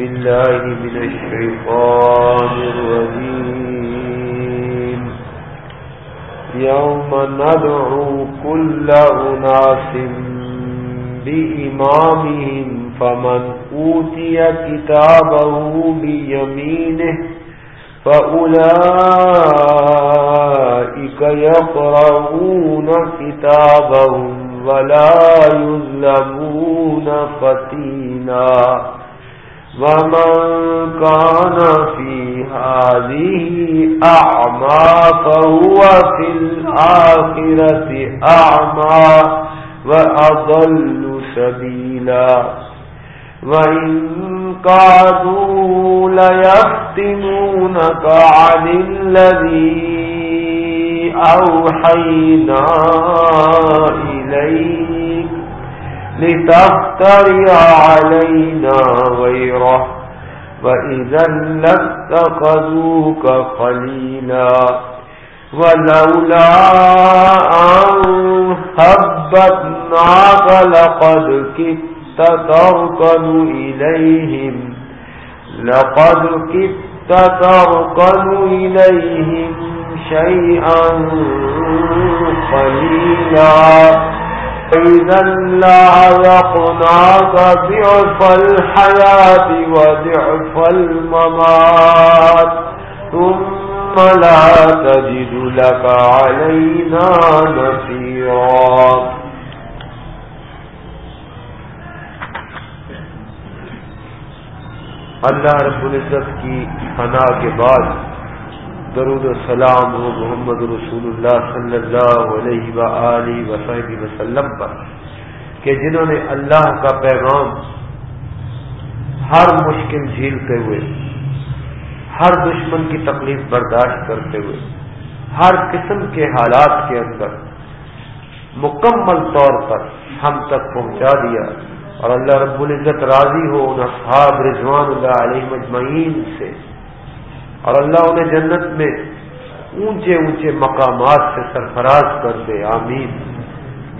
بالله من الشيطان الرجيم. يوم ندعو كل أناس بإمامهم فمن أوتي كتابه بيمينه فأولئك يقرؤون كتابهم ولا يظلمون فتينا ومن كان في هذه أعمى فهو في الآخرة أعمى وأضل سبيلا وإن قادوا ليفتنونك عن الذي أوحينا إليك لتفتري علينا غيره وإذا لاتخذوك خليلا ولولا أن هبتناك لقد كدت تركن إليهم لقد كدت تركن إليهم شيئا قليلا إذا لا يقناك ضعف الحياة وضعف الممات ثم لا تجد لك علينا نصيرا اللہ رب العزت کی فنا کے بعد درود السلام ہو محمد رسول اللہ صلی اللہ علیہ و وصحبہ وسلم پر، کہ جنہوں نے اللہ کا پیغام ہر مشکل جھیلتے ہوئے، ہر دشمن کی تکلیف برداشت کرتے ہوئے، ہر قسم کے حالات کے اندر مکمل طور پر ہم تک پہنچا دیا اور اللہ رب العزت راضی ہو ان اصحاب رضوان اللہ علیہ مجمعین سے اور اللہ انہیں جنت میں اونچے اونچے مقامات سے سرفراز کر دے، آمین۔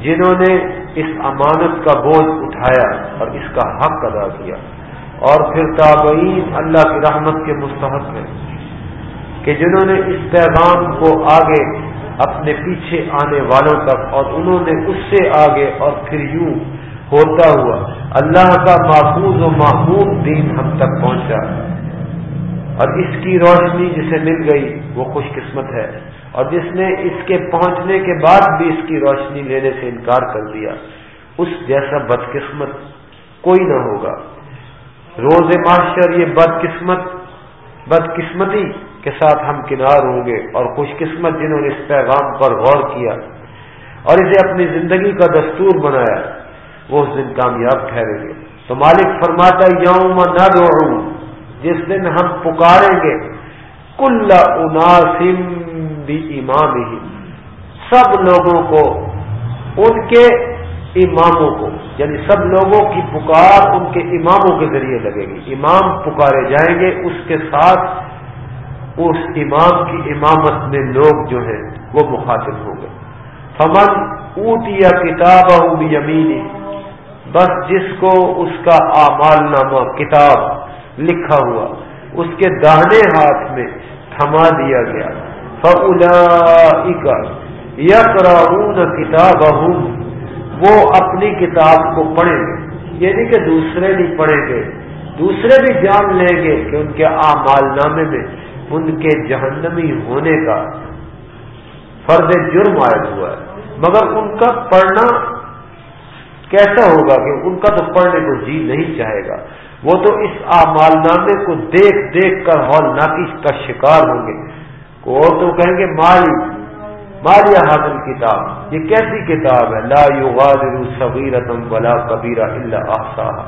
جنہوں نے اس امانت کا بوجھ اٹھایا اور اس کا حق ادا کیا۔ اور پھر تابعین اللہ کی رحمت کے مستحق ہیں کہ جنہوں نے اس پیغام کو آگے اپنے پیچھے آنے والوں تک اور انہوں نے اس سے آگے اور پھر یوں ہوتا ہوا، اللہ کا محفوظ و محمود دین ہم تک پہنچا۔ اور اس کی روشنی جسے مل گئی وہ خوش قسمت ہے اور جس نے اس کے پہنچنے کے بعد بھی اس کی روشنی لینے سے انکار کر دیا، اس جیسا بدقسمت کوئی نہ ہوگا۔ روز معاشر یہ بدقسمت، بدقسمتی کے ساتھ ہم کنار ہوں گے اور خوش قسمت جنہوں نے اس پیغام پر غور کیا اور اسے اپنی زندگی کا دستور بنایا، وہ اس دن کامیاب ٹھہریں گے۔ تو مالک فرماتا یوم نہ دوڑوں جس دن ہم پکاریں گے، کل اناسم بھی امام ہی سب لوگوں کو، ان کے اماموں کو یعنی سب لوگوں کی پکار ان کے اماموں کے ذریعے لگے گی۔ امام پکارے جائیں گے، اس کے ساتھ اس امام کی امامت میں لوگ جو ہیں، وہ مخاطب ہوں گے۔ فمن اونٹ یا کتاب یمینی بس جس کو اس کا اعمال نامہ کتاب لکھا ہوا، اس کے داہنے ہاتھ میں تھما دیا گیا۔ فلا یقراون کتاب وہ اپنی کتاب کو پڑھیں گے۔ یعنی کہ دوسرے نہیں پڑھیں گے، دوسرے بھی جان لیں گے کہ ان کے آمال نامے میں ان کے جہنمی ہونے کا فرد جرم عائد ہوا ہے۔ مگر ان کا پڑھنا کیسا ہوگا کہ ان کا تو پڑھنے کو جی نہیں چاہے گا۔ وہ تو اس آمال نامے کو دیکھ دیکھ کر ہال ناکش کا شکار ہوں گے۔ اور تو کہیں گے، مالی مالیا حاضل کتاب، یہ کیسی کتاب ہے؟ لا یغادر صغیرتم ولا کبیرہ الا احصاها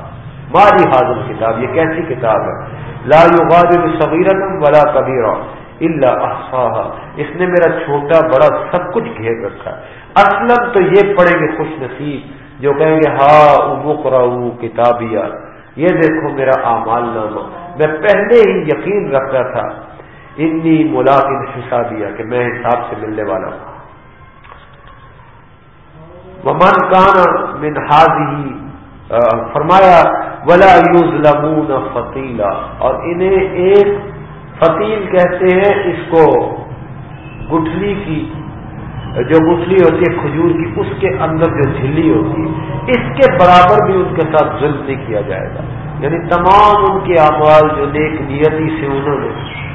مالی حاضل کتاب، یہ کیسی کتاب ہے؟ لا یغادر صغیرتم ولا کبیرہ الا احصاها اس نے میرا چھوٹا بڑا سب کچھ گھیر رکھا ہے۔ اصلا تو یہ پڑھیں گے خوش نصیب، جو کہیں گے ہاں ابو کتابیات یہ دیکھو میرا اعمال نامہ میں پہلے ہی یقین رکھتا تھا، انی ملاقن حسابیہ کہ میں حساب سے ملنے والا ہوں۔ من کان من حاضی فرمایا، ولا یوز لمون فتیلا۔ اور انہیں ایک فتیل کہتے ہیں، اس کو گٹھلی کی جو گٹھلی ہوتی ہے، کھجور کی، اس کے اندر جو جھلی ہوتی ہے، اس کے برابر بھی ان کے ساتھ ظلم نہیں کیا جائے گا۔ یعنی تمام ان کے اقوال جو نیک نیتی سے انہوں نے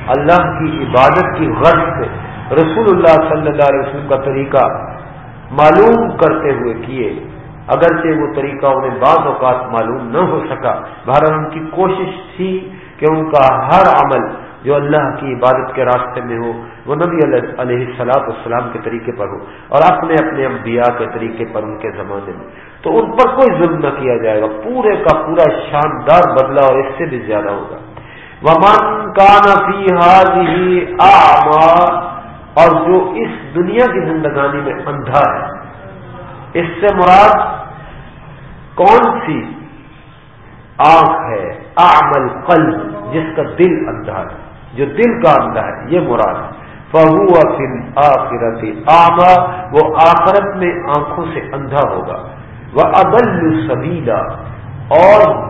اللہ کی عبادت کی غرض سے رسول اللہ صلی اللہ علیہ وسلم کا طریقہ معلوم کرتے ہوئے کیے، اگرچہ وہ طریقہ انہیں بعض اوقات معلوم نہ ہو سکا۔ بہرحال ان کی کوشش تھی کہ ان کا ہر عمل جو اللہ کی عبادت کے راستے میں ہو، وہ نبی علیہ السلاط والسلام کے طریقے پر ہو اور اپنے اپنے انبیاء کے طریقے پر ان کے زمانے میں۔ تو ان پر کوئی ظلم نہ کیا جائے گا، پورے کا پورا شاندار بدلا اور اس سے بھی زیادہ ہوگا۔ ومن کا نفی حاضی اور جو اس دنیا کی زندگانی میں اندھا ہے، اس سے مراد کون سی آنکھ ہے؟ آمل قلب، جس کا دل اندھا ہے۔ جو دل کا اندھا ہے، یہ مراد فہو فل آخرت آما وہ آخرت میں آنکھوں سے اندھا ہوگا۔ وہ ابل سبیلا اور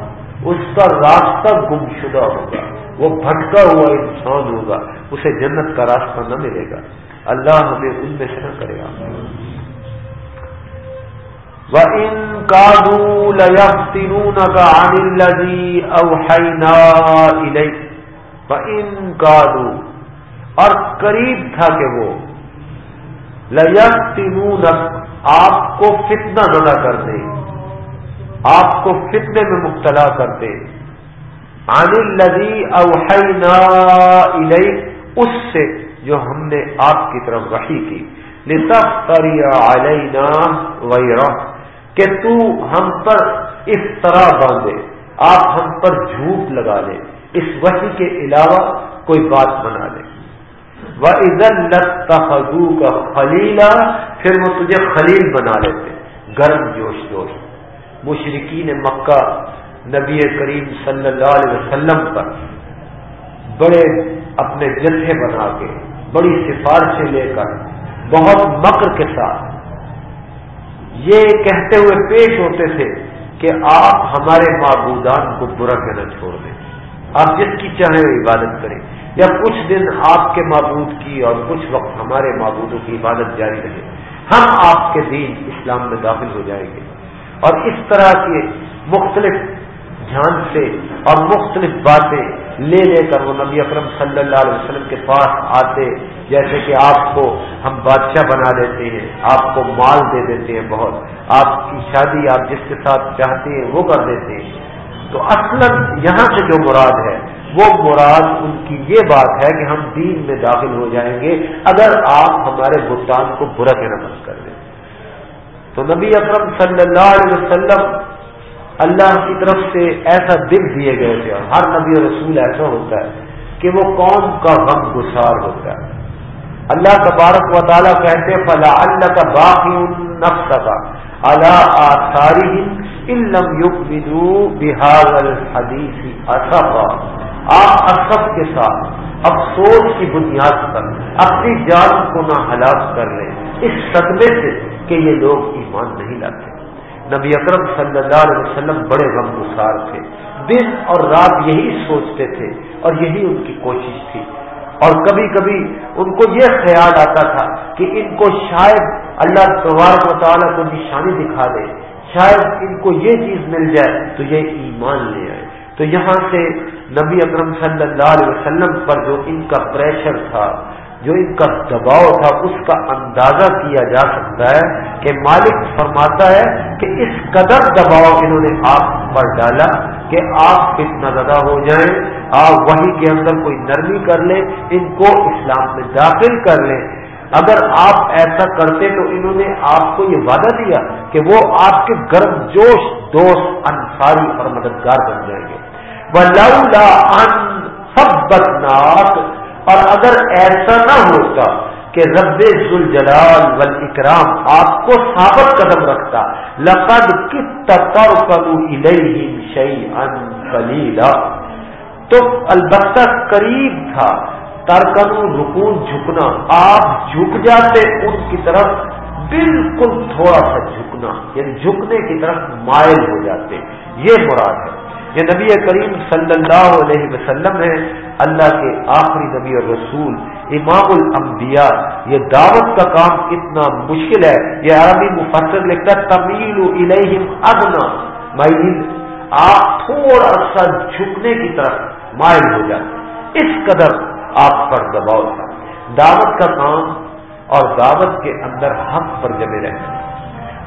اس کا راستہ گم شدہ ہوگا۔ وہ بھٹکا ہوا انسان ہوگا، اسے جنت کا راستہ نہ ملے گا۔ اللہ ہمیں ان میں سے نہ کرے گا۔ وہ ان کا کا اوہینا ان کا اور قریب تھا کہ وہ لین آپ کو فتنہ زدہ کر دے، آپ کو فتنے میں مبتلا کر دے۔ عن لدی اوحینا اس سے جو ہم نے آپ کی طرف وحی کی۔ لتفتری علینا ویرہ کہ تو ہم پر اس طرح باندھے، آپ ہم پر جھوٹ لگا لیں اس وحی کے علاوہ کوئی بات بنا لے۔ وہ تخو کا خلیلا پھر وہ تجھے خلیل بنا لیتے۔ گرم جوش جوش۔ مشرقین مکہ نبی کریم صلی اللہ علیہ وسلم پر بڑے اپنے جتھے بنا کے، بڑی سفارشیں لے کر، بہت مکر کے ساتھ یہ کہتے ہوئے پیش ہوتے تھے کہ آپ ہمارے معبودان کو برا کہنا چھوڑ دیں۔ آپ جس کی چاہیں عبادت کریں یا کچھ دن آپ کے معبود کی اور کچھ وقت ہمارے معبودوں کی عبادت جاری رہے، ہم آپ کے دین اسلام میں داخل ہو جائیں گے۔ اور اس طرح کے مختلف جھان سے اور مختلف باتیں لے لے کر وہ نبی اکرم صلی اللہ علیہ وسلم کے پاس آتے، جیسے کہ آپ کو ہم بادشاہ بنا دیتے ہیں، آپ کو مال دے دیتے ہیں بہت، آپ کی شادی آپ جس کے ساتھ چاہتے ہیں وہ کر دیتے ہیں۔ تو اصل یہاں سے جو مراد ہے، وہ مراد ان کی یہ بات ہے کہ ہم دین میں داخل ہو جائیں گے اگر آپ ہمارے بھگتان کو برا کے نمس کر دیں۔ تو نبی اکرم صلی اللہ علیہ وسلم اللہ کی طرف سے ایسا دل دیے گئے تھے اور ہر نبی رسول ایسا ہوتا ہے کہ وہ قوم کا غم گسار ہوتا ہے۔ اللہ تبارک و تعالیٰ کہتے فلا اللہ کا باقی نفس کا اللہ آثاری علم یق بحال الحدیث اصف آپ اصف کے ساتھ افسوس کی بنیاد پر اپنی جان کو نہ ہلاک کر لیں۔ اس صدمے سے کہ یہ لوگ ایمان نہیں لاتے۔ نبی اکرم صلی اللہ علیہ وسلم بڑے غم گسار تھے۔ دن اور رات یہی سوچتے تھے اور یہی ان کی کوشش تھی۔ اور کبھی کبھی ان کو یہ خیال آتا تھا کہ ان کو شاید اللہ تبارک و تعالیٰ کو نشانی دکھا دے۔ شاید ان کو یہ چیز مل جائے تو یہ ایمان لے آئے۔ تو یہاں سے نبی اکرم صلی اللہ علیہ وسلم پر جو ان کا پریشر تھا، جو ان کا دباؤ تھا، اس کا اندازہ کیا جا سکتا ہے کہ مالک فرماتا ہے کہ اس قدر دباؤ انہوں نے آپ پر ڈالا کہ آپ کتنا زدہ ہو جائیں، آپ وہی کے اندر کوئی نرمی کر لیں، ان کو اسلام میں داخل کر لیں۔ اگر آپ ایسا کرتے تو انہوں نے آپ کو یہ وعدہ دیا کہ وہ آپ کے گرم جوش دوست انصاری اور مددگار بن جائیں گے۔ وہ لولا ان اور اگر ایسا نہ ہوتا کہ رب ذوالجلال والاکرام آپ کو ثابت قدم رکھتا، لقد کس شیئا قلیلا تو البتہ قریب تھا ترکن رکون جھکنا۔ آپ جھک جاتے ان کی طرف بالکل تھوڑا سا جھکنا یعنی جھکنے کی طرف مائل ہو جاتے۔ یہ مراد ہے۔ یہ نبی کریم صلی اللہ علیہ وسلم ہے اللہ کے آخری نبی اور رسول امام الانبیاء یہ دعوت کا کام اتنا مشکل ہے۔ یہ عربی مفسر لکھتا تمیل الیہم ادنا مائل آپ تھوڑا سا جھکنے کی طرف مائل ہو جائے اس قدر آپ پر دباؤ تھا۔ دعوت کا کام اور دعوت کے اندر حق پر جمے رہنا۔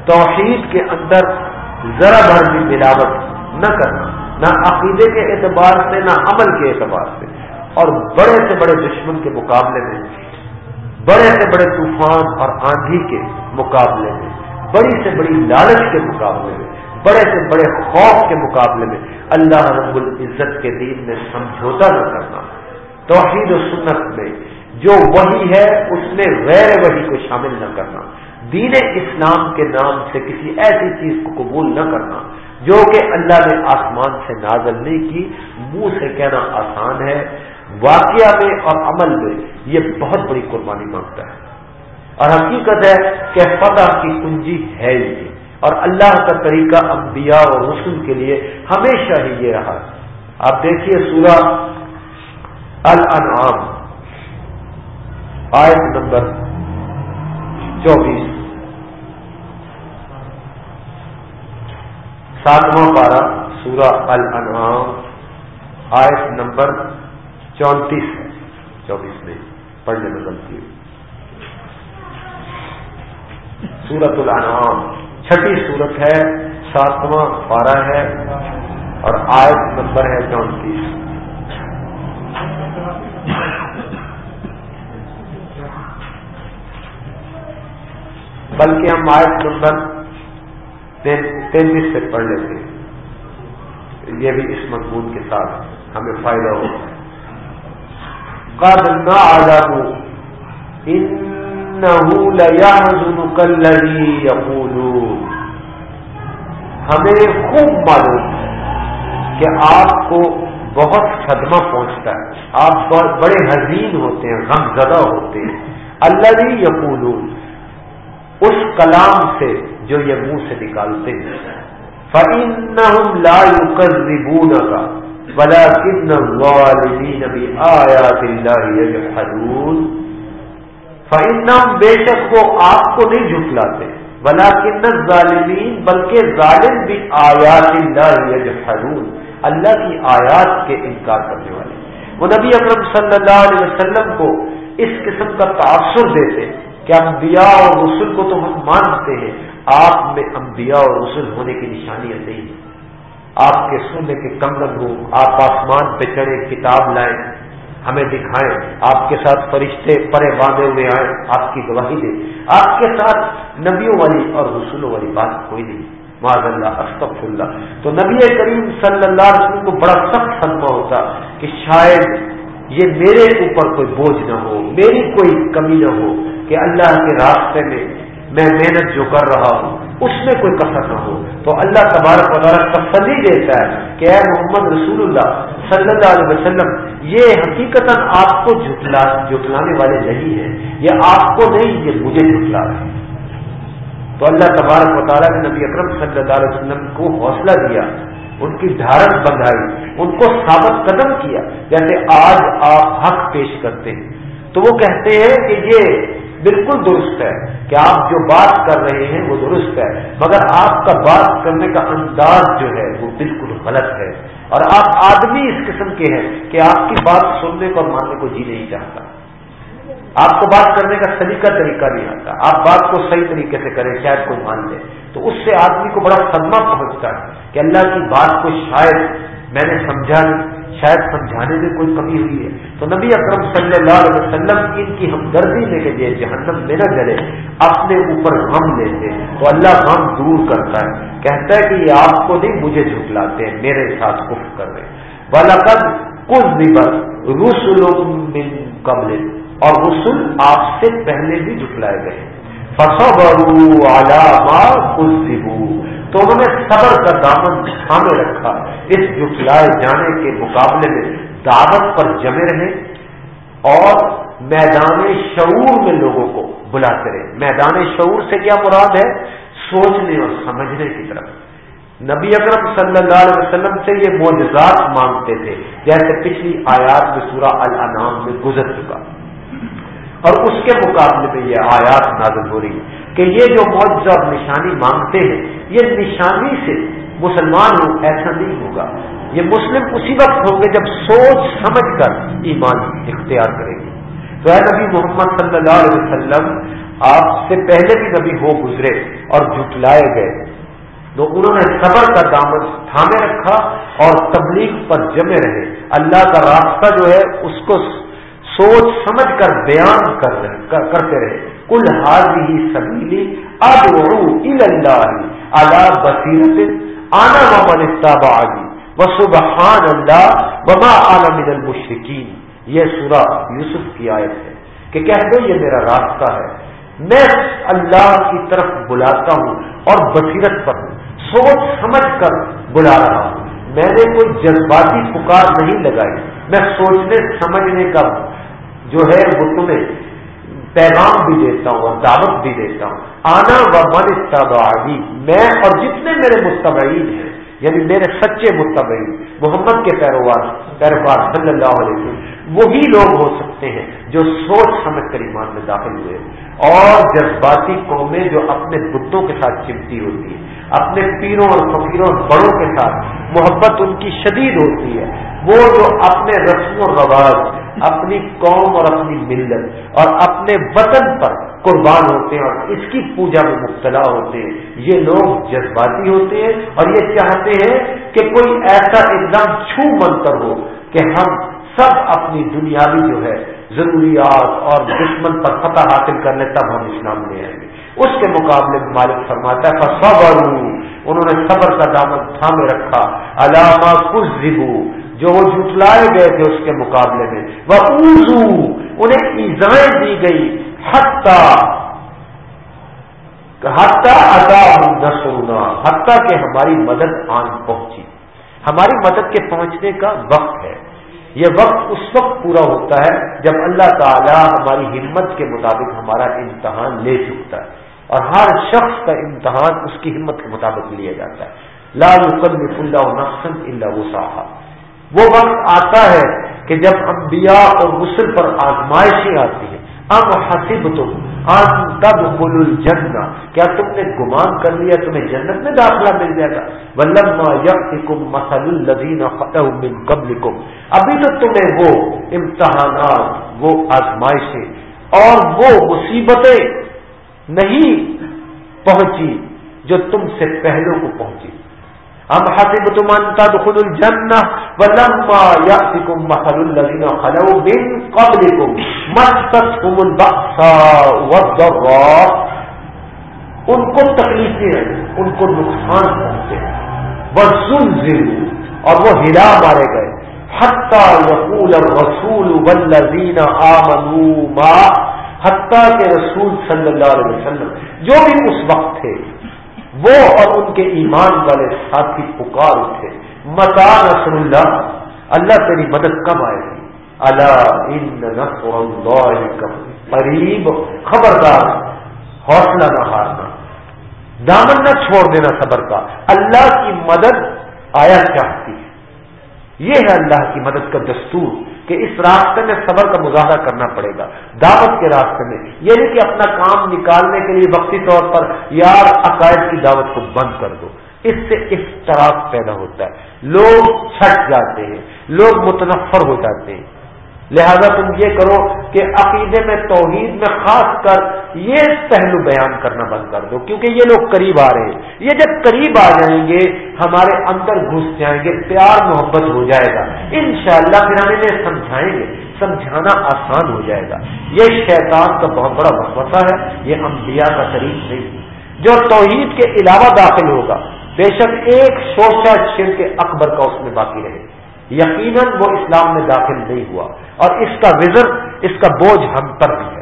توحید کے اندر ذرا بھر بھی ملاوٹ نہ کرنا، نہ عقیدے کے اعتبار سے، نہ عمل کے اعتبار سے۔ اور بڑے سے بڑے دشمن کے مقابلے میں، بڑے سے بڑے طوفان اور آندھی کے مقابلے میں، بڑی سے بڑی لالچ کے مقابلے میں، بڑے سے بڑے خوف کے مقابلے میں، اللہ رب العزت کے دین میں سمجھوتا نہ کرنا۔ توحید و سنت میں جو وہی ہے، اس میں غیر وہی کو شامل نہ کرنا، دین اسلام کے نام سے کسی ایسی چیز کو قبول نہ کرنا، جو کہ اللہ نے آسمان سے نازل نہیں کی، منہ سے کہنا آسان ہے۔ واقعہ میں اور عمل میں یہ بہت بڑی قربانی مانگتا ہے۔ اور حقیقت ہے کہ فتح کی کنجی ہے یہ اور اللہ کا طریقہ انبیاء اور رسول کے لیے ہمیشہ ہی یہ رہا۔ آپ دیکھیے سورہ الانعام، آیت نمبر چوبیس۔ ساتواں پارہ سورہ الانعام، آیت نمبر چونتیس ہے۔ چوبیس میں پڑھنے میں غلطی ہوئی۔ سورت الانعام، چھٹی سورت ہے، ساتواں پارہ ہے اور آیت نمبر ہے چونتیس۔ بلکہ ہم آیت نمبر تینتیس سے پڑھ لیتے ہیں۔ یہ بھی اس مضمون کے ساتھ ہمیں فائدہ ہوگا قد نہ آزاد ہمیں خوب معلوم ہے کہ آپ کو بہت صدمہ پہنچتا ہے۔ آپ بڑے حزین ہوتے ہیں غم زدہ ہوتے ہیں۔ اللہ یقول اس کلام سے جو یہ منہ سے نکالتے ہیں۔ فَإِنَّهُمْ لَا يُكَذِّبُونَكَ وَلَكِنَّ الظَّالِمِينَ بِآيَاتِ اللَّهِ يَجْحَدُونَ۔ فَإِنَّهُمْ بے شک وہ آپ کو نہیں جھٹلاتے۔ وَلَكِنَّ الظَّالِمِينَ بلکہ ظالم بھی آیات اللہ یجحدون۔ اللہ کی آیات کے انکار کرنے والے۔ وہ نبی اکرم صلی اللہ علیہ وسلم کو اس قسم کا تاثر دیتے۔ کہ انبیاء اور رسول کو تو ہم مانتے ہیں۔ آپ میں انبیاء اور رسول ہونے کی نشانیاں نہیں۔ ہیں آپ کے سننے کے کنگن ہو آپ آسمان پہ چڑھے، کتاب لائیں، ہمیں دکھائیں، آپ کے ساتھ فرشتے پرے باندھے ہوئے آئیں، آپ کی گواہی دیں۔ آپ کے ساتھ نبیوں والی اور رسولوں والی بات کوئی نہیں۔ معذ اللہ استف اللہ۔ تو نبی کریم صلی اللہ علیہ وسلم کو بڑا سخت صدمہ ہوتا کہ شاید یہ میرے اوپر کوئی بوجھ نہ ہو، میری کوئی کمی نہ ہو کہ اللہ کے راستے میں میں محنت جو کر رہا ہوں، اس میں کوئی کثر نہ ہو۔ تو اللہ تبارک وغیرہ تسلی دیتا ہے کہ اے محمد رسول اللہ صلی اللہ علیہ وسلم، یہ حقیقت آپ کو جھٹلا جھٹلانے والے نہیں ہیں، یہ آپ کو نہیں، یہ مجھے جھٹلا رہے ہیں۔ تو اللہ تبارک و تعالیٰ نے نبی اکرم صلی اللہ علیہ وسلم کو حوصلہ دیا ان کی دھارن بندھائی ان کو ثابت قدم کیا، جیسے آج آپ حق پیش کرتے ہیں۔ تو وہ کہتے ہیں کہ یہ بالکل درست ہے کہ آپ جو بات کر رہے ہیں وہ درست ہے، مگر آپ کا بات کرنے کا انداز جو ہے وہ بالکل غلط ہے۔ اور آپ آدمی اس قسم کے ہیں کہ آپ کی بات سننے کو اور ماننے کو جی نہیں چاہتا۔ آپ کو بات کرنے کا سلیقہ طریقہ نہیں آتا۔ آپ بات کو صحیح طریقے سے کریں، شاید کوئی مان لے۔ تو اس سے آدمی کو بڑا صدمہ پہنچتا ہے کہ اللہ کی بات کو شاید میں نے سمجھا نہیں، شاید سمجھانے میں کوئی کمی ہوئی ہے۔ تو نبی اکرم صلی اللہ علیہ وسلم ان کی ہمدردی لے کے لیے جہنم میں نہ جلے، اپنے اوپر غم لیتے تو اللہ غم دور کرتا ہے، کہتا ہے کہ یہ آپ کو نہیں، مجھے جھٹلاتے ہیں، میرے ساتھ کف کر رہے بالکل کچھ بھی بس رسول قبل اور رسول آپ سے پہلے بھی جھٹلائے گئے۔ فصبروا على ما كذبوا۔ تو انہوں نے صبر کا دامن تھامے رکھا۔ اس جھٹلائے جانے کے مقابلے میں دعوت پر جمے رہے اور میدان شعور میں لوگوں کو بلاتے رہے۔ میدان شعور سے کیا مراد ہے؟ سوچنے اور سمجھنے کی طرف۔ نبی اکرم صلی اللہ علیہ وسلم سے یہ معجزات مانگتے تھے، جیسے پچھلی آیات میں سورہ الانام میں گزر چکا۔ اور اس کے مقابلے میں یہ آیات نازل ہو رہی ہے کہ یہ جو معجزہ اور نشانی مانگتے ہیں، یہ نشانی سے مسلمان ہو، ایسا نہیں ہوگا۔ یہ مسلم اسی وقت ہوں گے جب سوچ سمجھ کر ایمان اختیار کریں گے تو اے نبی محمد صلی اللہ علیہ وسلم، آپ سے پہلے بھی نبی ہو گزرے اور جھٹلائے گئے۔ تو انہوں نے صبر کا دامن تھامے رکھا اور تبلیغ پر جمے رہے۔ اللہ کا راستہ جو ہے، اس کو سوچ سمجھ کر بیان کر رہے کرتے رہے۔ کل حاضی سبیلی اللہ بصیرت آنا ومن اتبع آگی وسبحان اللہ وما عالم المشرقین یہ سورہ یوسف کی آیت ہے کہ کہہ دو، یہ میرا راستہ ہے۔ میں اللہ کی طرف بلاتا ہوں اور بصیرت پر ہوں۔ سوچ سمجھ کر بلا رہا ہوں۔ میں نے کوئی جذباتی پکار نہیں لگائی۔ میں سوچنے، سمجھنے کا جو ہے وہ تمہیں پیغام بھی دیتا ہوں اور دعوت بھی دیتا ہوں۔ آنا و من اتباعی میں اور جتنے میرے مستبعین ہیں یعنی میرے سچے مستبعین محمد کے پیروار پیروار صلی اللہ علیہ وسلم، وہی لوگ ہو سکتے ہیں جو سوچ سمجھ کر ایمان میں داخل ہوئے۔ اور جذباتی قومیں جو اپنے بتوں کے ساتھ چمتی ہوتی ہیں، اپنے پیروں اور فقیروں اور بڑوں کے ساتھ، محبت ان کی شدید ہوتی ہے۔ وہ جو اپنے رسم و رواج اپنی قوم اور اپنی ملت اور اپنے وطن پر قربان ہوتے ہیں اور اس کی پوجا میں مبتلا ہوتے ہیں۔ یہ لوگ جذباتی ہوتے ہیں اور یہ چاہتے ہیں کہ کوئی ایسا ایک دم چھو منتر ہو کہ ہم سب اپنی دنیاوی جو ہے ضروریات اور دشمن پر فتح حاصل کر لیں، تب ہم اسلام لے آئیں گے۔ اس کے مقابلے میں مالک فرماتا ہے صبر انہوں نے صبر کا دامن تھامے رکھا۔ علامہ کچھ جو وہ جھٹلائے گئے تھے اس کے مقابلے میں۔ وہ اردو انہیں ایزائیں دی گئی۔ حتیٰ حتیٰ ادا نسونا حتیٰ کہ ہماری مدد آن پہنچی۔ ہماری مدد کے پہنچنے کا وقت ہے۔ یہ وقت اس وقت پورا ہوتا ہے جب اللہ تعالی ہماری ہمت کے مطابق ہمارا امتحان لے چکتا ہے۔ اور ہر شخص کا امتحان اس کی ہمت کے مطابق لیا جاتا ہے۔ لا يكلف اللہ نفسا الا وسعها۔ وہ وقت آتا ہے کہ جب انبیاء اور رسل پر آزمائشیں آتی ہیں۔ ام حسب تم آن تب مل الجنہ۔ کیا تم نے گمان کر لیا تمہیں جنت میں داخلہ مل جائے گا؟ ولما یقم مسل الذین فتح من قبلکم۔ ابھی تو تمہیں وہ امتحانات، وہ آزمائشیں اور وہ مصیبتیں نہیں پہنچی جو تم سے پہلوں کو پہنچی۔ ہم حسب تم انتا دخل الجنہ ولما یأتکم مثل الذین خلو من قبلکم مستتهم البأساء والضراء ان کو تکلیفیں ہیں ان کو نقصان پہنچے۔ وزلزلوا اور وہ ہلا مارے گئے۔ حتی یقول الرسول والذین آمنوا ما حتیٰ کے رسول صلی اللہ علیہ وسلم جو بھی اس وقت تھے وہ اور ان کے ایمان والے ساتھی پکار اٹھے۔ متا نصر اللہ اللہ تیری مدد کب آئے گی؟ اللہ قریب، خبردار، حوصلہ نہ ہارنا۔ دامن نہ چھوڑ دینا صبر کا۔ اللہ کی مدد آیا چاہتی ہے یہ ہے اللہ کی مدد کا دستور۔ کہ اس راستے میں صبر کا مظاہرہ کرنا پڑے گا، دعوت کے راستے میں۔ یہ نہیں کہ اپنا کام نکالنے کے لیے وقتی طور پر یار عقائد کی دعوت کو بند کر دو۔ اس سے اختراف پیدا ہوتا ہے۔ لوگ چھٹ جاتے ہیں، لوگ متنفر ہو جاتے ہیں۔ لہذا تم یہ کرو کہ عقیدے میں توحید میں خاص کر یہ پہلو بیان کرنا بند کر دو، کیونکہ یہ لوگ قریب آ رہے ہیں۔ یہ جب قریب آ جائیں گے، ہمارے اندر گھس جائیں گے، پیار محبت ہو جائے گا۔ انشاءاللہ پھر ہم انہیں سمجھائیں گے، سمجھانا آسان ہو جائے گا۔ یہ شیطان کا بہت بڑا وسوسہ ہے، یہ انبیاء کا طریق نہیں۔ جو توحید کے علاوہ داخل ہوگا، بے شک ایک شوشا شر کے اکبر کا اس میں باقی رہے۔ یقیناً وہ اسلام میں داخل نہیں ہوا اور اس کا وزر، اس کا بوجھ ہم پر بھی ہے۔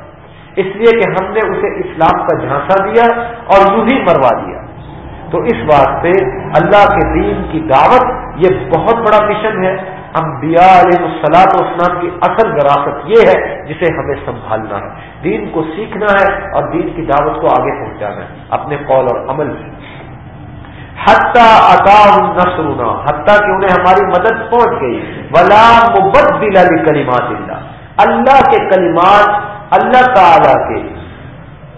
اس لیے کہ ہم نے اسے اسلام کا جھانسا دیا اور یوں ہی مروا دیا۔ تو اس واسطے اللہ کے دین کی دعوت یہ بہت بڑا مشن ہے۔ انبیاء علیہ السلاط اسلام کی اصل وراثت یہ ہے جسے ہمیں سنبھالنا ہے۔ دین کو سیکھنا ہے اور دین کی دعوت کو آگے پہنچانا ہے۔ اپنے قول اور عمل میں حتیٰ عطا نسرونا حتیٰ کہ انہیں ہماری مدد پہنچ گئی۔ ولا مبدل علی کلمات اللہ۔ اللہ کے کلمات اللہ تعالی کے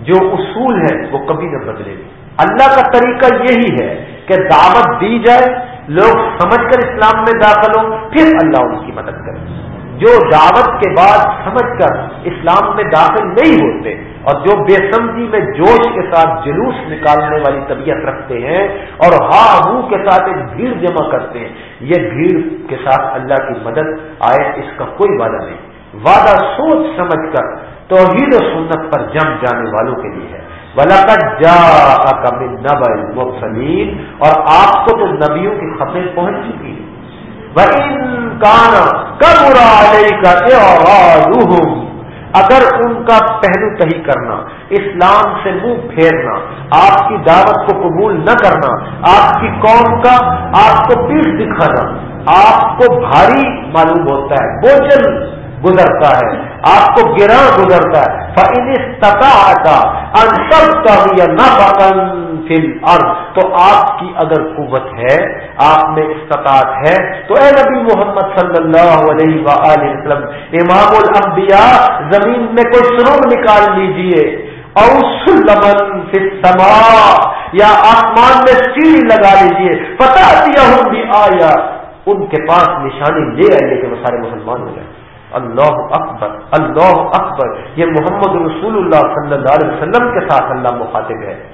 جو اصول ہیں، وہ کبھی نہ بدلے۔ گی اللہ کا طریقہ یہی ہے کہ دعوت دی جائے، لوگ سمجھ کر اسلام میں داخل ہوں، پھر اللہ ان کی مدد کرے۔ جو دعوت کے بعد سمجھ کر اسلام میں داخل نہیں ہوتے اور جو بے سمجھی میں جوش کے ساتھ جلوس نکالنے والی طبیعت رکھتے ہیں اور ہا ہو کے ساتھ ایک بھیڑ جمع کرتے ہیں، یہ بھیڑ کے ساتھ اللہ کی مدد آئے، اس کا کوئی وعدہ نہیں۔ وعدہ سوچ سمجھ کر توحید و سنت پر جم جانے والوں کے لیے ہے۔ ولاقت جا کبھی اور آپ کو تو نبیوں کی خبریں پہنچ چکی ہیں کانا اگر ان کا پہلو تہی کرنا، اسلام سے منہ پھیرنا، آپ کی دعوت کو قبول نہ کرنا، آپ کی قوم کا آپ کو پیٹ دکھانا، آپ کو بھاری معلوم ہوتا ہے، بوجھل گزرتا ہے، آپ کو گرا گزرتا ہے۔ آتا نہ تو آپ کی اگر قوت ہے، آپ میں استطاعت ہے، تو اے نبی محمد صلی اللہ علیہ وآلہ وسلم، امام الانبیاء زمین میں کوئی سروگ نکال لیجیے۔ اور یا آسمان میں سیڑھی لگا لیجیے۔ پتا دیا ہوں بھی آیا ان کے پاس نشانی لے آئیے کہ وہ سارے مسلمان ہو جائیں۔ اللہ اکبر اللہ اکبر۔ یہ محمد رسول اللہ صلی اللہ علیہ وسلم کے ساتھ اللہ مخاطب ہے۔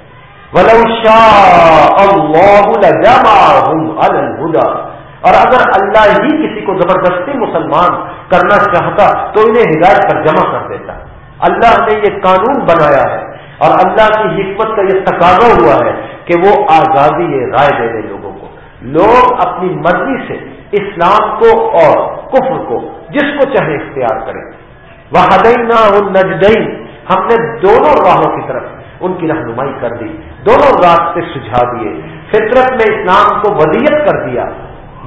اور اگر اللہ ہی کسی کو زبردستی مسلمان کرنا چاہتا تو انہیں ہدایت پر جمع کر دیتا۔ اللہ نے یہ قانون بنایا ہے اور اللہ کی حکمت کا یہ تقاضا ہوا ہے کہ وہ آزادی رائے دے دے لوگوں کو۔ لوگ اپنی مرضی سے اسلام کو اور کفر کو جس کو چاہے اختیار کرے وہ نہ ہم نے دونوں راہوں کی طرف ان کی رہنمائی کر دی۔ دونوں راستے سجھا دیے۔ فطرت میں اسلام کو ودیت کر دیا۔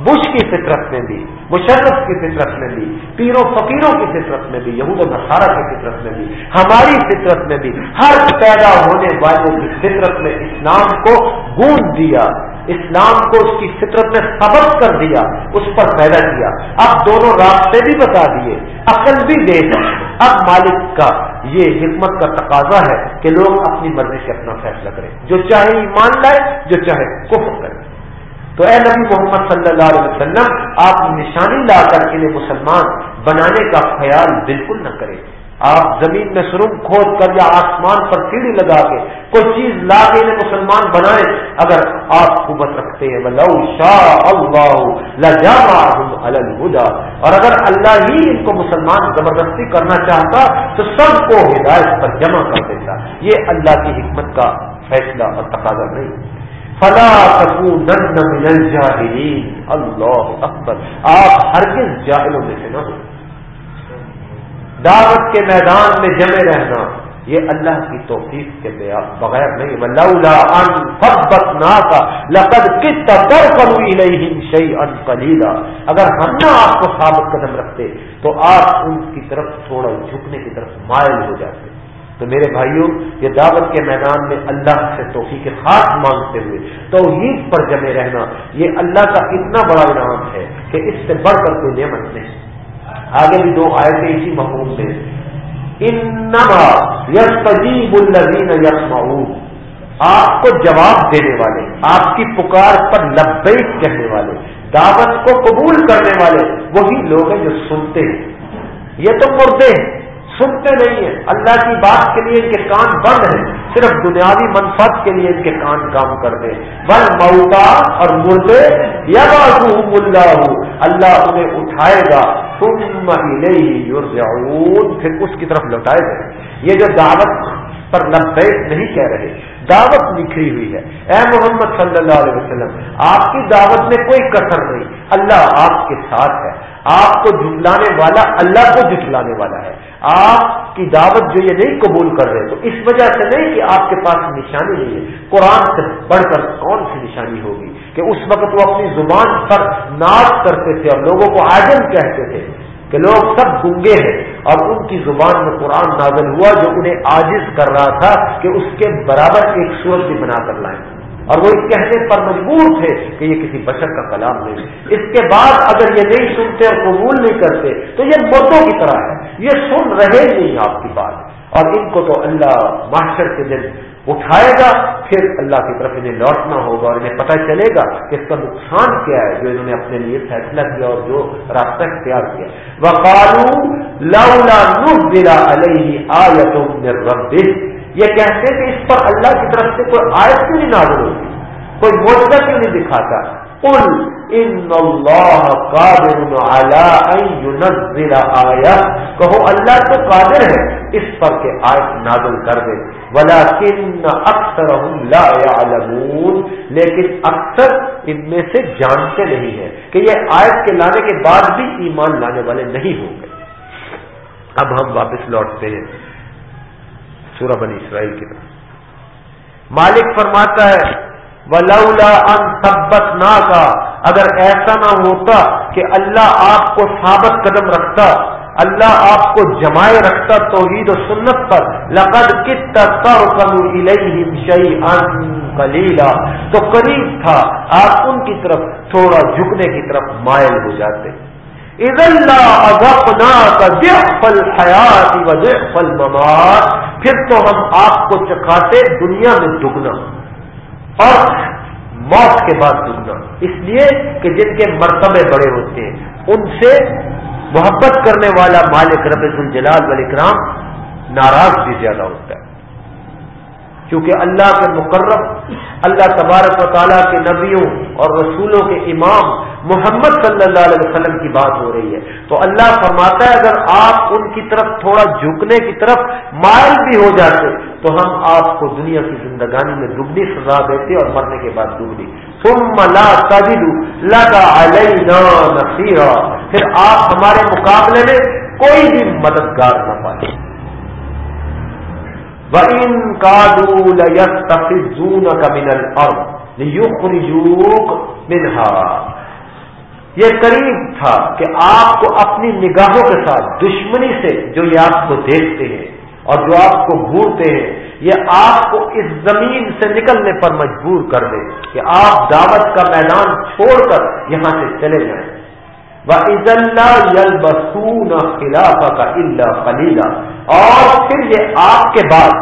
بش کی فطرت میں بھی، مشرف کی فطرت میں بھی، پیروں فقیروں کی فطرت میں بھی، یہود و نصارہ کی فطرت میں بھی، ہماری فطرت میں بھی۔ ہر پیدا ہونے والوں کی فطرت میں اسلام کو گونج دیا۔ اسلام کو اس کی فطرت میں سبق کر دیا، اس پر پیدا کیا۔ اب دونوں راستے بھی بتا دیے۔ عقل بھی دے دی۔ اب مالک کا یہ حکمت کا تقاضا ہے کہ لوگ اپنی مرضی سے اپنا فیصلہ کریں۔ جو چاہے ایمان لائے، جو چاہے کفر کرے۔ تو اے نبی محمد صلی اللہ علیہ وسلم، آپ نشانی لا کر انہیں مسلمان بنانے کا خیال بالکل نہ کریں۔ آپ زمین میں سرنگ کھود کر یا آسمان پر سیڑھی لگا کے کوئی چیز لا کے انہیں مسلمان بنائے، اگر آپ قوت رکھتے ہیں شاہ اللہ اور اگر اللہ ہی ان کو مسلمان زبردستی کرنا چاہتا، تو سب کو ہدایت پر جمع کر دیتا۔ یہ اللہ کی حکمت کا فیصلہ اور تقاضا نہیں۔ فلا اللہ اکبر۔ آپ ہرگز جاہلوں میں سے نہ ہو دعوت کے میدان میں جمے رہنا، یہ اللہ کی توفیق کے بغیر نہیں لولا ان فبت نا کا لقد کت در کروں نہیں شعی ان کلیلا اگر ہم نہ آپ کو ثابت قدم رکھتے، تو آپ ان کی طرف تھوڑا جھکنے کی طرف مائل ہو جاتے۔ تو میرے بھائیوں، یہ دعوت کے میدان میں اللہ سے توفیق خاص مانگتے ہوئے، توحید پر جمے رہنا، یہ اللہ کا اتنا بڑا انعام ہے کہ اس سے بڑھ کر کوئی نعمت نہیں۔ آگے بھی دو آئے تھے اسی محمود میں انما یس تجیب الزین یس آپ کو جواب دینے والے، آپ کی پکار پر لبیک کہنے والے، دعوت کو قبول کرنے والے، وہی لوگ ہیں جو سنتے ہیں۔ یہ تو مردے ہیں۔ سنتے نہیں ہیں۔ اللہ کی بات کے لیے ان کے کان بند ہیں۔ صرف دنیاوی منفت کے لیے ان کے کان کام کرتے بل موتا اور مردے یا بازو اللہ۔ اللہ انہیں اٹھائے گا۔ تم پھر اس کی طرف لوٹائے گئے۔ یہ جو دعوت پر لبیک نہیں کہہ رہے، دعوت بکھری ہوئی ہے۔ اے محمد صلی اللہ علیہ وسلم، آپ کی دعوت میں کوئی کثر نہیں۔ اللہ آپ کے ساتھ ہے۔ آپ کو جھٹلانے والا اللہ کو جھٹلانے والا ہے۔ آپ کی دعوت جو یہ نہیں قبول کر رہے تو اس وجہ سے نہیں کہ آپ کے پاس نشانی نہیں ہے۔ قرآن سے بڑھ کر کون سی نشانی ہوگی؟ کہ اس وقت وہ اپنی زبان پر ناز کرتے تھے اور لوگوں کو آجم کہتے تھے کہ لوگ سب گنگے ہیں۔ اور ان کی زبان میں قرآن نازل ہوا جو انہیں عاجز کر رہا تھا کہ اس کے برابر ایک صورت بھی بنا کر لائیں۔ اور وہ اس کہنے پر مجبور تھے کہ یہ کسی بشر کا کلام نہیں اس کے بعد اگر یہ نہیں سنتے اور قبول نہیں کرتے، تو یہ مردوں کی طرح ہے۔ یہ سن رہے نہیں آپ کی بات۔ اور ان کو تو اللہ ماسٹر کے دن اٹھائے گا، پھر اللہ کی طرف انہیں لوٹنا ہوگا اور انہیں پتہ چلے گا کہ اس کا نقصان کیا ہے، جو انہوں نے اپنے لیے فیصلہ کیا اور جو راستہ اختیار کیا۔ وہ کالو لا علیہ آیا رب یہ کہتے کہ اس پر اللہ کی طرف سے کوئی آیت کیوں نہیں نازل ہوتی؟ کوئی موجودہ کیوں نہیں دکھاتا؟ قل ان اللہ قادر آیا کہو اللہ تو قادر ہے اس پر کہ آیت نازل کر دے۔ ولیکن اکثر لا يعلمون لیکن اکثر ان میں سے جانتے نہیں ہیں کہ یہ آیت کے لانے کے بعد بھی ایمان لانے والے نہیں ہوں گے۔ اب ہم واپس لوٹتے ہیں۔ سورہ بنی اسرائیل کی طرف۔ مالک فرماتا ہے، ولولا ان ثبت نہ کا اگر ایسا نہ ہوتا کہ اللہ آپ کو ثابت قدم رکھتا، اللہ آپ کو جمائے رکھتا توحید و سنت پر، لقد کت کلیلا تو قریب تھا، آپ ان کی طرف تھوڑا جھکنے کی طرف مائل ہو جاتے۔ فل حیات فل پھر تو ہم آپ کو چکھاتے دنیا میں دگنا اور موت کے بعد دگنا۔ اس لیے کہ جن کے مرتبے بڑے ہوتے ہیں، ان سے محبت کرنے والا مالک رب الجلال والاکرام ناراض بھی زیادہ ہوتا ہے۔ کیونکہ اللہ کے مقرب اللہ تبارک و تعالیٰ کے نبیوں اور رسولوں کے امام محمد صلی اللہ علیہ وسلم کی بات ہو رہی ہے۔ تو اللہ فرماتا ہے، اگر آپ ان کی طرف تھوڑا جھکنے کی طرف مائل بھی ہو جاتے، تو ہم آپ کو دنیا کی زندگانی میں دگنی سزا دیتے اور مرنے کے بعد دگنی۔ ثم لا لگا علینا نصیرا پھر آپ ہمارے مقابلے میں کوئی بھی مددگار نہ پائے۔ وَإِن كَادُوا لَيَسْتَفِزُّونَكَ مِنَ الْأَرْضِ لِيُخْرِجُوكَ مِنْهَا۔ یہ قریب تھا کہ آپ کو اپنی نگاہوں کے ساتھ دشمنی سے جو یہ آپ کو دیکھتے ہیں اور جو آپ کو گھورتے ہیں، یہ آپ کو اس زمین سے نکلنے پر مجبور کر دے کہ آپ دعوت کا میدان چھوڑ کر یہاں سے چلے جائیں۔ بسون خلاف کا اللہ خلیلا اور پھر یہ آپ کے بعد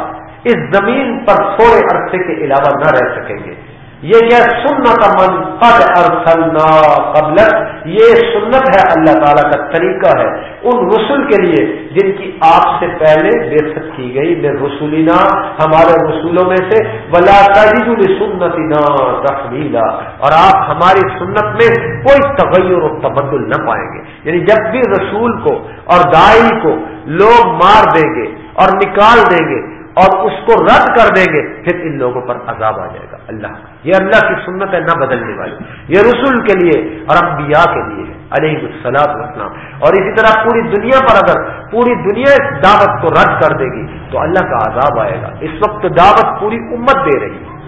اس زمین پر تھوڑے عرصے کے علاوہ نہ رہ سکیں گے۔ یہ کیا سنت من قد ارسلنا قبل یہ سنت ہے اللہ تعالیٰ کا طریقہ ہے۔ ان رسول کے لیے جن کی آپ سے پہلے بے کی گئی، بے رسولینا ہمارے رسولوں میں سے بلا تجید السنتنا تفلیلا اور آپ ہماری سنت میں کوئی تغیر و تبدل نہ پائیں گے۔ یعنی جب بھی رسول کو اور دائی کو لوگ مار دیں گے اور نکال دیں گے اور اس کو رد کر دیں گے، پھر ان لوگوں پر عذاب آ جائے گا۔ اللہ یہ اللہ کی سنت ہے، نہ بدلنے والی۔ یہ رسول کے لیے اور انبیاء کے لیے علیہ السلام وسلام اور اسی طرح پوری دنیا پر اگر پوری دنیا اس دعوت کو رد کر دے گی، تو اللہ کا عذاب آئے گا۔ اس وقت دعوت پوری امت دے رہی ہے۔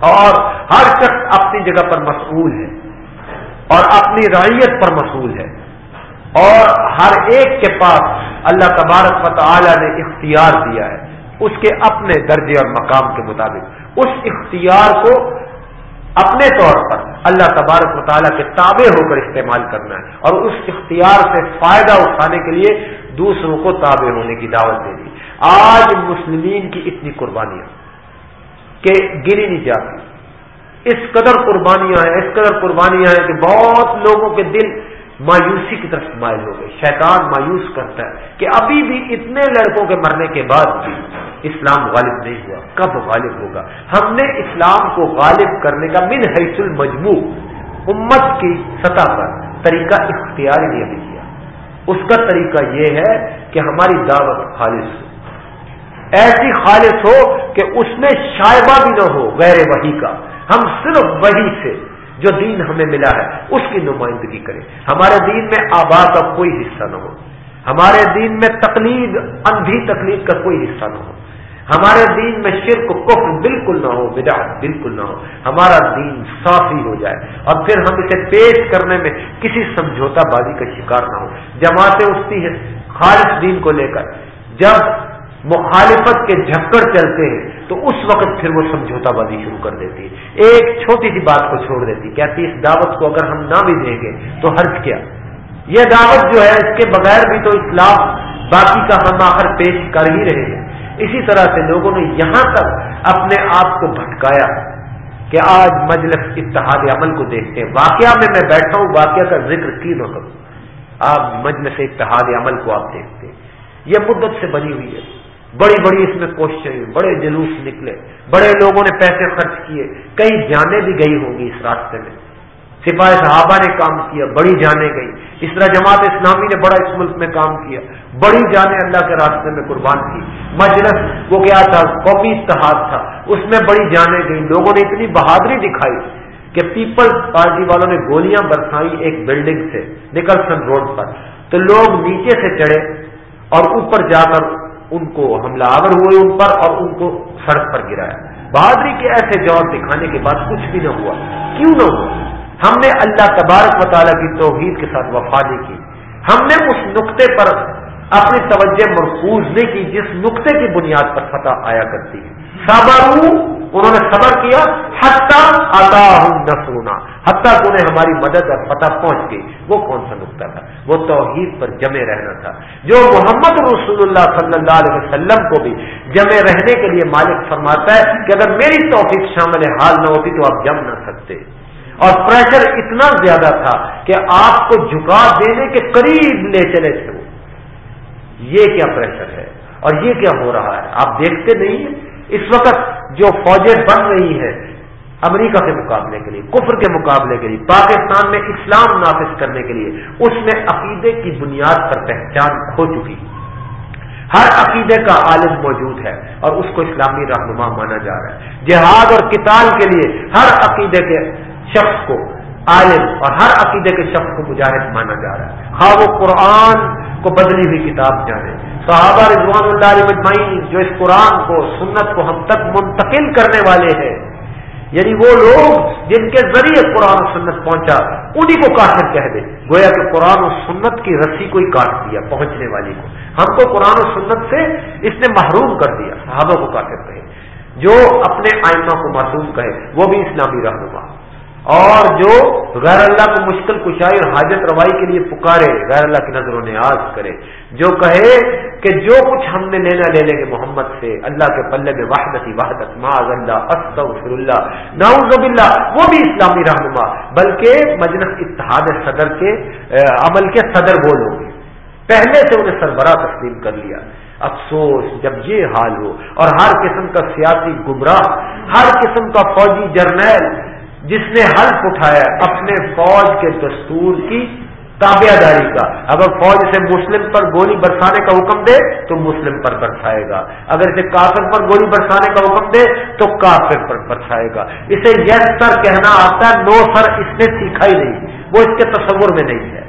اور ہر شخص اپنی جگہ پر مسئول ہے۔ اور اپنی رعیت پر مسئول ہے۔ اور ہر ایک کے پاس اللہ تبارک و تعالی نے اختیار دیا ہے۔ اس کے اپنے درجے اور مقام کے مطابق، اس اختیار کو اپنے طور پر اللہ تبارک مطالعہ کے تابع ہو کر استعمال کرنا ہے اور اس اختیار سے فائدہ اٹھانے کے لیے دوسروں کو تابع ہونے کی دعوت دینی آج مسلمین کی اتنی قربانیاں کہ گری نہیں جاتی۔ اس قدر قربانیاں ہیں، اس قدر قربانیاں ہیں کہ بہت لوگوں کے دل مایوسی کی طرف مائل ہو گئے شیطان مایوس کرتا ہے کہ ابھی بھی اتنے لڑکوں کے مرنے کے بعد بھی اسلام غالب نہیں ہوا۔ کب غالب ہوگا؟ ہم نے اسلام کو غالب کرنے کا من حیث المجموع، امت کی سطح پر طریقہ اختیار ہی نہیں کیا۔ اس کا طریقہ یہ ہے کہ ہماری دعوت خالص ہو۔ ایسی خالص ہو کہ اس میں شائبہ بھی نہ ہو، غیر وہی کا۔ ہم صرف وہی سے جو دین ہمیں ملا ہے، اس کی نمائندگی کرے ہمارے دین میں آبا کا کوئی حصہ نہ ہو۔ ہمارے دین میں تقلید، اندھی تقلید کا کوئی حصہ نہ ہو۔ ہمارے دین میں شرک، کفر بالکل نہ ہو، بدعت بالکل نہ ہو۔ ہمارا دین صافی ہو جائے۔ اور پھر ہم اسے پیش کرنے میں کسی سمجھوتا بازی کا شکار نہ ہو۔ جماعتیں اٹھتی ہیں خالص دین کو لے کر، جب مخالفت کے جھکڑ چلتے ہیں، تو اس وقت پھر وہ سمجھوتا بازی شروع کر دیتی ہے۔ ایک چھوٹی سی بات کو چھوڑ دیتی کہتی اس دعوت کو اگر ہم نہ بھی دیں گے تو حرض کیا۔ یہ دعوت جو ہے، اس کے بغیر بھی تو اسلام باقی کا ہم آخر پیش کر ہی رہے ہیں۔ اسی طرح سے لوگوں نے یہاں تک اپنے آپ کو بھٹکایا کہ آج مجلس اتحاد عمل کو دیکھتے ہیں۔ واقعہ میں میں بیٹھا ہوں، واقعہ کا ذکر کی نہ کروں۔ آپ مجلس اتحاد عمل کو آپ دیکھتے ہیں۔ یہ مدت سے بنی ہوئی ہے۔ بڑی بڑی اس میں کوششیں، بڑے جلوس نکلے، بڑے لوگوں نے پیسے خرچ کیے، کئی جانیں بھی گئی ہوں گی اس راستے میں۔ سپاہی صحابہ نے کام کیا، بڑی جانیں گئی۔ اس طرح جماعت اسلامی نے بڑا اس ملک میں کام کیا۔ بڑی جانیں اللہ کے راستے میں قربان کی۔ مجلس وہ کیا تھا؟ قومی اتحاد تھا۔ اس میں بڑی جانیں گئی۔ لوگوں نے اتنی بہادری دکھائی کہ پیپلز پارٹی والوں نے گولیاں برسائی ایک بلڈنگ سے نکلسن روڈ پر۔ تو لوگ نیچے سے چڑھے اور اوپر جا کر ان کو حملہ آور ہوئے ان پر اور ان کو سڑک پر گرایا۔ بہادری کے ایسے جواب دکھانے کے بعد کچھ بھی نہ ہوا۔ کیوں نہ ہوا؟ ہم نے اللہ تبارک مطالعہ کی توحید کے ساتھ وفا نہیں کی۔ ہم نے اس نقطے پر اپنی توجہ مرکوز نہیں کی، جس نقطے کی بنیاد پر فتح آیا کرتی ہے۔ صبر انہوں نے صبر کیا حتہ آتا ہوں نسونا حتیٰ کہ انہیں ہماری مدد اور پتہ پہنچ گئی۔ وہ کون سا نقطہ تھا؟ وہ توحید پر جمے رہنا تھا۔ جو محمد رسول اللہ صلی اللہ علیہ وسلم کو بھی جمے رہنے کے لیے مالک فرماتا ہے کہ اگر میری توفیق شامل حال نہ ہوتی تو آپ جم نہ سکتے۔ اور پریشر اتنا زیادہ تھا کہ آپ کو جھکا دینے کے قریب لے چلے تھے۔ یہ کیا پریشر ہے اور یہ کیا ہو رہا ہے؟ آپ دیکھتے نہیں ہیں۔ اس وقت جو فوجیں بن رہی ہیں امریکہ کے مقابلے کے لیے، کفر کے مقابلے کے لیے، پاکستان میں اسلام نافذ کرنے کے لیے، اس میں عقیدے کی بنیاد پر پہچان ہو چکی۔ ہر عقیدے کا عالم موجود ہے اور اس کو اسلامی رہنما مانا جا رہا ہے۔ جہاد اور کتاب کے لیے ہر عقیدے کے شخص کو عالم اور ہر عقیدے کے شخص کو مجاہد مانا جا رہا ہے۔ ہاں وہ قرآن کو بدلی ہوئی کتاب جانے۔ صحابہ رضوان اللہ علیہ مجمعین جو اس قرآن کو، سنت کو ہم تک منتقل کرنے والے ہیں یعنی وہ لوگ جن کے ذریعے قرآن و سنت پہنچا، انہی کو کافر کہہ دے۔ گویا کہ قرآن و سنت کی رسی کو ہی کاٹ دیا پہنچنے والی کو۔ ہم کو قرآن و سنت سے اس نے محروم کر دیا، صحابہ کو کافر کہے۔ جو اپنے آئمہ کو معصوم کہے، وہ بھی اسلامی رہنما۔ اور جو غیر اللہ کو مشکل کشائی اور حاجت روائی کے لیے پکارے، غیر اللہ کی نظروں نے آج کرے۔ جو کہے کہ جو کچھ ہم نے لینا لے لیں گے محمد سے، اللہ کے پلے میں وحدتی، وحدت معذ اللہ استغفر اللہ، نعوذ باللہ، وہ بھی اسلامی رہنما، بلکہ مجلس اتحاد صدر کے عمل کے صدر بولو گے پہلے سے انہیں سربراہ تسلیم کر لیا۔ افسوس، جب یہ حال ہو، اور ہر قسم کا سیاسی گمراہ، ہر قسم کا فوجی جرنیل جس نے حلف اٹھایا اپنے فوج کے دستور کی تابعہ داری کا۔ اگر فوج اسے مسلم پر گولی برسانے کا حکم دے تو مسلم پر برسائے گا۔ اگر اسے کافر پر گولی برسانے کا حکم دے تو کافر پر برسائے گا۔ اسے یس سر کہنا آتا ہے، نو سر اس نے سیکھا ہی نہیں۔ وہ اس کے تصور میں نہیں ہے۔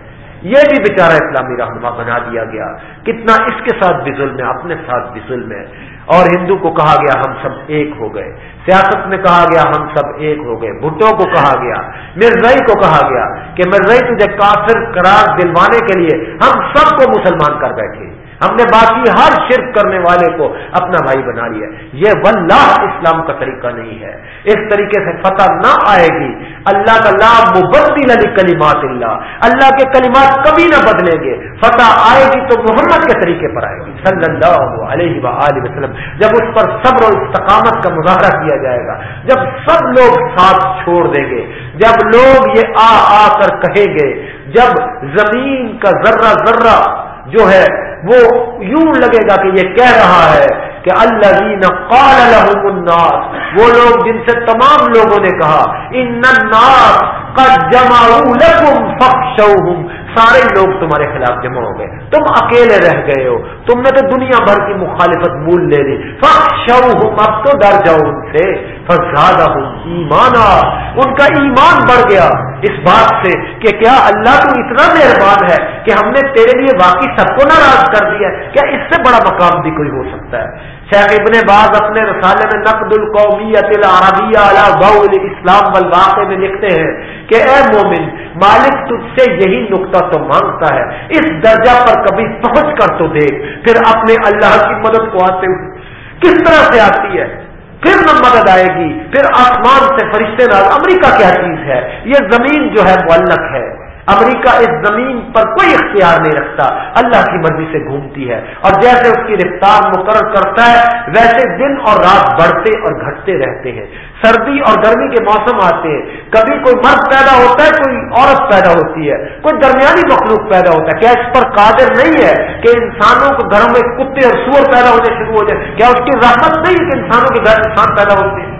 یہ بھی بیچارہ اسلامی رہنما بنا دیا گیا۔ کتنا اس کے ساتھ بھی ظلم ہے، اپنے ساتھ بھی ظلم ہے۔ اور ہندو کو کہا گیا، ہم سب ایک ہو گئے۔ سیاست میں کہا گیا، ہم سب ایک ہو گئے۔ بھٹو کو کہا گیا مرزئی کو کہا گیا کہ مرزئی تجھے کافر قرار دلوانے کے لیے ہم سب کو مسلمان کر بیٹھے۔ ہم نے باقی ہر شرک کرنے والے کو اپنا بھائی بنا لیا یہ واللہ اسلام کا طریقہ نہیں ہے۔ اس طریقے سے فتح نہ آئے گی۔ اللہ کا لا مبدل علی کلیمات اللہ۔ اللہ کے کلمات کبھی نہ بدلیں گے۔ فتح آئے گی تو محمد کے طریقے پر آئے گی۔ صلی اللہ علیہ وآلہ وسلم۔ جب اس پر صبر و استقامت کا مظاہرہ کیا جائے گا، جب سب لوگ ساتھ چھوڑ دیں گے، جب لوگ یہ آ آ کر کہیں گے، جب زمین کا ذرہ ذرہ جو ہے وہ یوں لگے گا کہ یہ کہہ رہا ہے کہ اللہ قال لهم الناس، وہ لوگ جن سے تمام لوگوں نے کہا، ان الناس قد جمعوا لكم فخشوهم سارے لوگ تمہارے خلاف جمع ہو گئے۔ تم اکیلے رہ گئے ہو۔ تم نے تو دنیا بھر کی مخالفت مول لے لی۔ اب تو ڈر جاؤ ان سے۔ فزادہ ایمانا۔ ان کا ایمان بڑھ گیا۔ اس بات سے کہ کیا اللہ تو اتنا مہربان ہے کہ ہم نے تیرے لیے واقعی سب کو ناراض کر دیا کیا اس سے بڑا مقام بھی کوئی ہو سکتا ہے؟ شیخ ابن باز اپنے رسالے میں نقد القومیت العربیہ علی اسلام والواقع میں لکھتے ہیں کہ اے مومن، مالک تجھ سے یہی نقطہ تو مانگتا ہے، اس درجہ پر کبھی پہنچ کر تو دیکھ، پھر اپنے اللہ کی مدد کو آتے ہوئے۔ کس طرح سے آتی ہے؟ پھر نہ مدد آئے گی، پھر آسمان سے فرشتے ناز، امریکہ کیا چیز ہے؟ یہ زمین جو ہے معلق ہے۔ امریکہ اس زمین پر کوئی اختیار نہیں رکھتا، اللہ کی مرضی سے گھومتی ہے۔ اور جیسے اس کی رفتار مقرر کرتا ہے، ویسے دن اور رات بڑھتے اور گھٹتے رہتے ہیں۔ سردی اور گرمی کے موسم آتے ہیں۔ کبھی کوئی مرد پیدا ہوتا ہے، کوئی عورت پیدا ہوتی ہے۔ کوئی درمیانی مخلوق پیدا ہوتا ہے۔ کیا اس پر قادر نہیں ہے کہ انسانوں کو گھروں میں کتے اور سور پیدا ہونے شروع ہو جائے کیا اس کی رحمت نہیں ہے کہ انسانوں کے گھر انسان پیدا ہوتے ہیں؟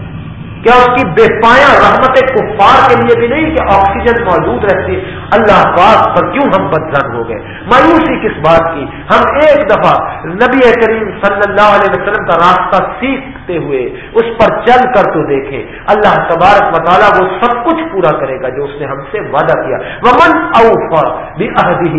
کیا اس کی بے پایا رحمت کفار کے لیے بھی نہیں کہ آکسیجن موجود رہتی؟ اللہ پاک پر کیوں ہم بدزن ہو گئے؟ مایوسی کس بات کی؟ ہم ایک دفعہ نبی کریم صلی اللہ علیہ وسلم کا راستہ سیکھتے ہوئے اس پر چل کر تو دیکھے اللہ تبارک مطالعہ وہ سب کچھ پورا کرے گا جو اس نے ہم سے وعدہ کیا۔ ومن اوفا بھی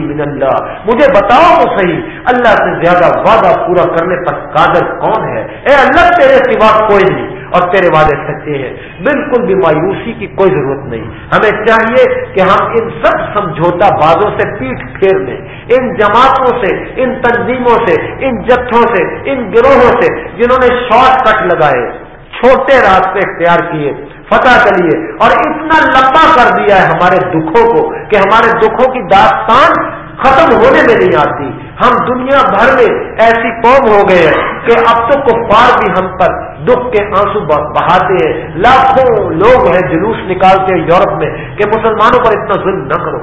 من اللہ مجھے بتاؤ تو صحیح، اللہ سے زیادہ وعدہ پورا کرنے پر قادر کون ہے؟ اے اللہ، تیرے سوا کوئی نہیں۔ اور تیرے وعدے سچے ہیں۔ بالکل بھی مایوسی کی کوئی ضرورت نہیں۔ ہمیں چاہیے کہ ہم ان سب سمجھوتا بازوں سے پیٹ پھیر لیں۔ ان جماعتوں سے، ان تنظیموں سے، ان جتھوں سے، ان گروہوں سے جنہوں نے شارٹ کٹ لگائے، چھوٹے راستے اختیار کیے، فتح کریے اور اتنا لمبا کر دیا ہے ہمارے دکھوں کو کہ ہمارے دکھوں کی داستان ختم ہونے میں نہیں آتی۔ ہم دنیا بھر میں ایسی قوم ہو گئے ہیں کہ اب تو کفار بھی ہم پر دکھ کے آنسو بہاتے ہیں۔ لاکھوں لوگ ہیں جلوس نکالتے ہیں یورپ میں کہ مسلمانوں پر اتنا ظلم نہ کرو۔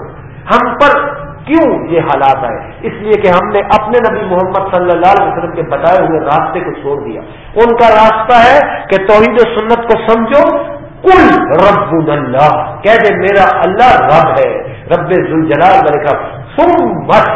ہم پر کیوں یہ حالات آئے؟ اس لیے کہ ہم نے اپنے نبی محمد صلی اللہ علیہ وسلم کے بتائے ہوئے راستے کو چھوڑ دیا۔ ان کا راستہ ہے کہ توحید و سنت کو سمجھو۔ کل رب اللہ۔ کہہ دے، میرا اللہ رب ہے۔ رب ذوالجلال نے کہا تم بس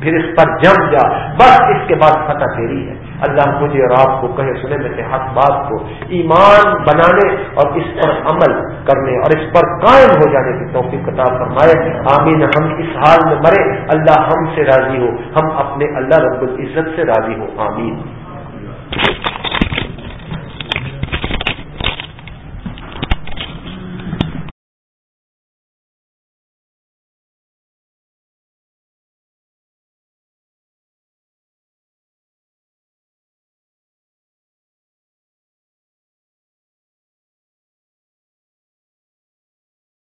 پھر اس پر جم جا۔ بس اس کے بعد فتح تیری ہے۔ اللہ مجھے اور آپ کو کہے، سنے میں سے حق بات کو۔ ایمان بنانے اور اس پر عمل کرنے اور اس پر قائم ہو جانے کی توفیق کتاب فرمائے۔ آمین۔ ہم اس حال میں مرے۔ اللہ ہم سے راضی ہو۔ ہم اپنے اللہ رب العزت سے راضی ہو۔ آمین۔